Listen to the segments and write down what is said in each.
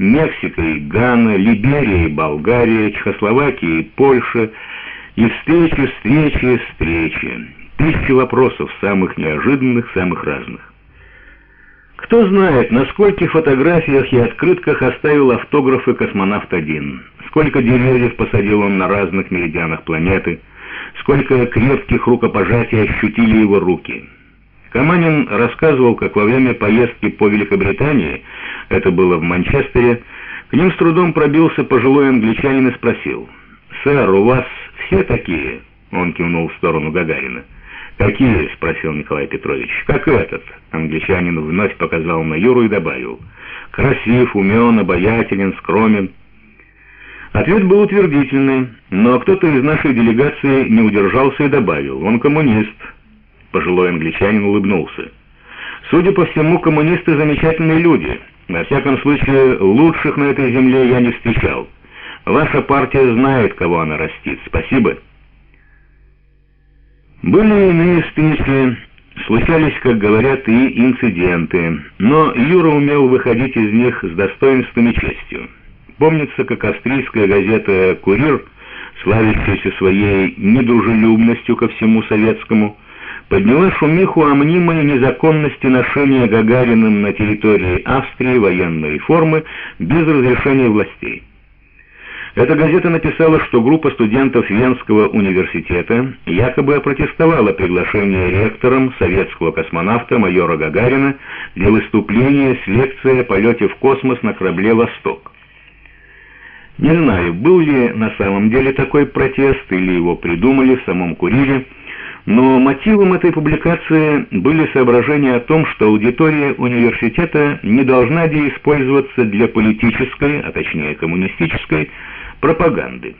Мексика и Гана, Либерия и Болгария, Чехословакия и Польша, и встречи, встречи, встречи. Тысячи вопросов, самых неожиданных, самых разных. Кто знает, на скольких фотографиях и открытках оставил автографы космонавт-1, сколько деревьев посадил он на разных меридианах планеты, сколько крепких рукопожатий ощутили его руки. Каманин рассказывал, как во время поездки по Великобритании, это было в Манчестере, к ним с трудом пробился пожилой англичанин и спросил, «Сэр, у вас все такие?» Он кивнул в сторону Гагарина. «Какие?» — спросил Николай Петрович. «Как этот?» Англичанин вновь показал на Юру и добавил. «Красив, умен, обаятелен, скромен». Ответ был утвердительный, но кто-то из нашей делегации не удержался и добавил. «Он коммунист». Пожилой англичанин улыбнулся. «Судя по всему, коммунисты замечательные люди. Во всяком случае, лучших на этой земле я не встречал. Ваша партия знает, кого она растит. Спасибо». Были иные встречи, случались, как говорят, и инциденты, но Юра умел выходить из них с достоинством и честью. Помнится, как австрийская газета «Курьер», славящаяся своей недружелюбностью ко всему советскому, подняла шумиху о мнимой незаконности ношения Гагариным на территории Австрии военной формы без разрешения властей. Эта газета написала, что группа студентов Венского университета якобы опротестовала приглашение ректором советского космонавта майора Гагарина для выступления с лекцией о полете в космос на корабле «Восток». Не знаю, был ли на самом деле такой протест или его придумали в самом «Курире», но мотивом этой публикации были соображения о том, что аудитория университета не должна использоваться для политической, а точнее коммунистической, пропаганды.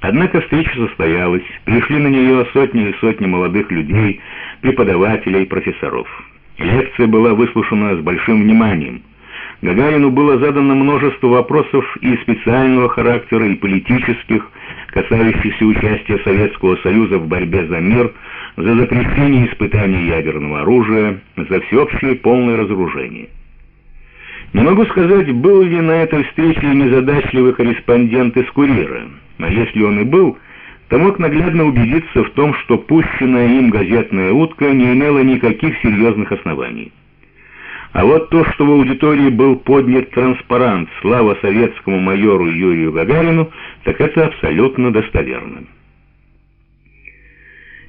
Однако встреча состоялась, пришли на нее сотни и сотни молодых людей, преподавателей, профессоров. Лекция была выслушана с большим вниманием. Гагарину было задано множество вопросов и специального характера, и политических, касающихся участия Советского Союза в борьбе за мир, за запрещение испытаний ядерного оружия, за всеобщее полное разоружение. Не могу сказать, был ли на этой встрече незадачливый корреспондент из «Курьера», а если он и был, то мог наглядно убедиться в том, что пущенная им газетная утка не имела никаких серьезных оснований. А вот то, что в аудитории был поднят транспарант «Слава советскому майору Юрию Гагарину», так это абсолютно достоверно.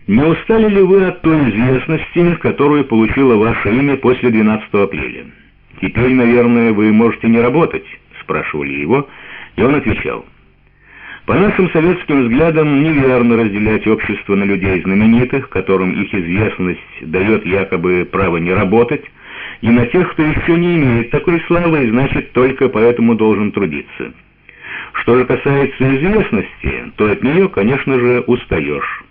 Не устали ли вы от той известности, которую получило ваше имя после 12 апреля? «Теперь, наверное, вы можете не работать?» — спрашивали его, и он отвечал. «По нашим советским взглядам неверно разделять общество на людей знаменитых, которым их известность дает якобы право не работать, и на тех, кто еще не имеет такой славы и значит только поэтому должен трудиться. Что же касается известности, то от нее, конечно же, устаешь.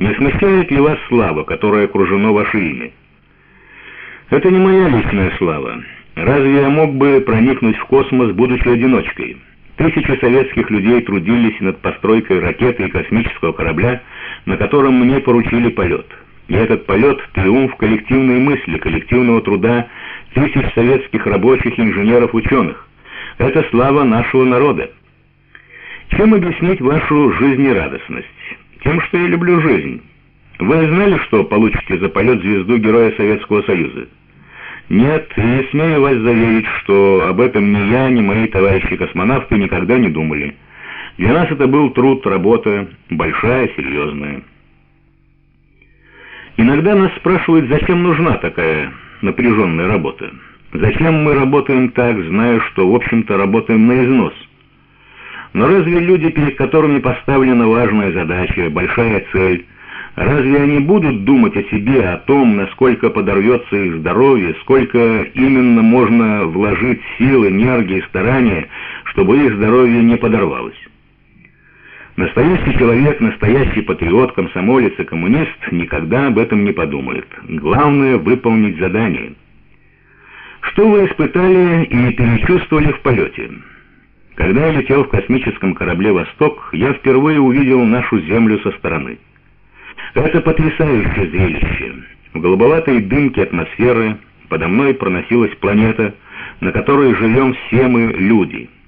Не смущает ли вас слава, которая окружено ваше имя? Это не моя личная слава. Разве я мог бы проникнуть в космос, будучи одиночкой? Тысячи советских людей трудились над постройкой ракеты и космического корабля, на котором мне поручили полет. И этот полет — триумф коллективной мысли, коллективного труда тысяч советских рабочих, инженеров, ученых. Это слава нашего народа. Чем объяснить вашу жизнерадостность? Тем, что я люблю жизнь. Вы знали, что получите за полет звезду Героя Советского Союза? Нет, и смею вас заверить, что об этом ни я, ни мои товарищи-космонавты никогда не думали. Для нас это был труд, работа, большая, серьезная. Иногда нас спрашивают, зачем нужна такая напряженная работа. Зачем мы работаем так, зная, что, в общем-то, работаем на износ? Но разве люди, перед которыми поставлена важная задача, большая цель, Разве они будут думать о себе, о том, насколько подорвется их здоровье, сколько именно можно вложить сил, энергии, старания, чтобы их здоровье не подорвалось? Настоящий человек, настоящий патриот, комсомолец и коммунист никогда об этом не подумает. Главное — выполнить задание. Что вы испытали и перечувствовали в полете? Когда я летел в космическом корабле «Восток», я впервые увидел нашу Землю со стороны. Это потрясающее зрелище. В голубоватой дымке атмосферы подо мной проносилась планета, на которой живем все мы, люди.